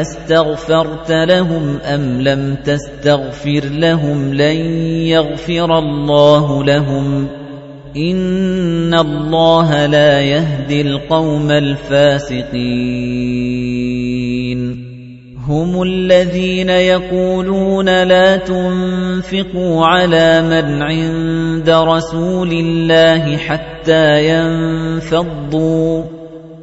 أَسْتَغْفَرْتَ لَهُمْ أَمْ لَمْ تَسْتَغْفِرْ لَهُمْ لَن يَغْفِرَ اللَّهُ لَهُمْ إِنَّ اللَّهَ لَا يَهْدِي الْقَوْمَ الْفَاسِقِينَ هُمُ الَّذِينَ يَقُولُونَ لَا تُنفِقُوا عَلَى مَنْ عِندَ رَسُولِ اللَّهِ حَتَّى يَنفَضُّوا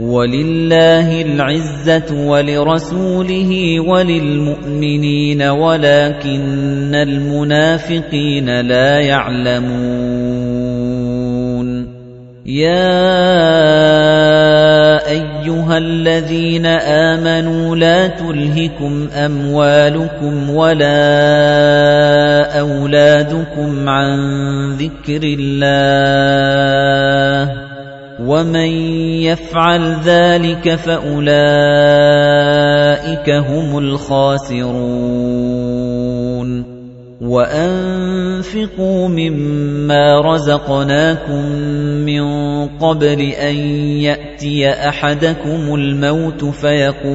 وَلِلَّهِ الْعِزَّةُ وَلِرَسُولِهِ وَلِلْمُؤْمِنِينَ وَلَكِنَّ الْمُنَافِقِينَ لَا يَعْلَمُونَ. يَا أَيُّهَا الَّذِينَ آمَنُوا لَا تُلْهِكُمْ أَمْوَالُكُمْ وَلَا أَوْلَادُكُمْ عَن ذِكْرِ اللَّهِ. وَمَن يَفْعَلْ ذَلِكَ فَأُولَئِكَ هُمُ الْخَاسِرُونَ وَأَنفِقُوا مِمَّا رَزَقْنَاكُم مِّن قَبْلِ أَن يَأْتِيَ أَحَدَكُمُ الْمَوْتُ فَيَقُولَ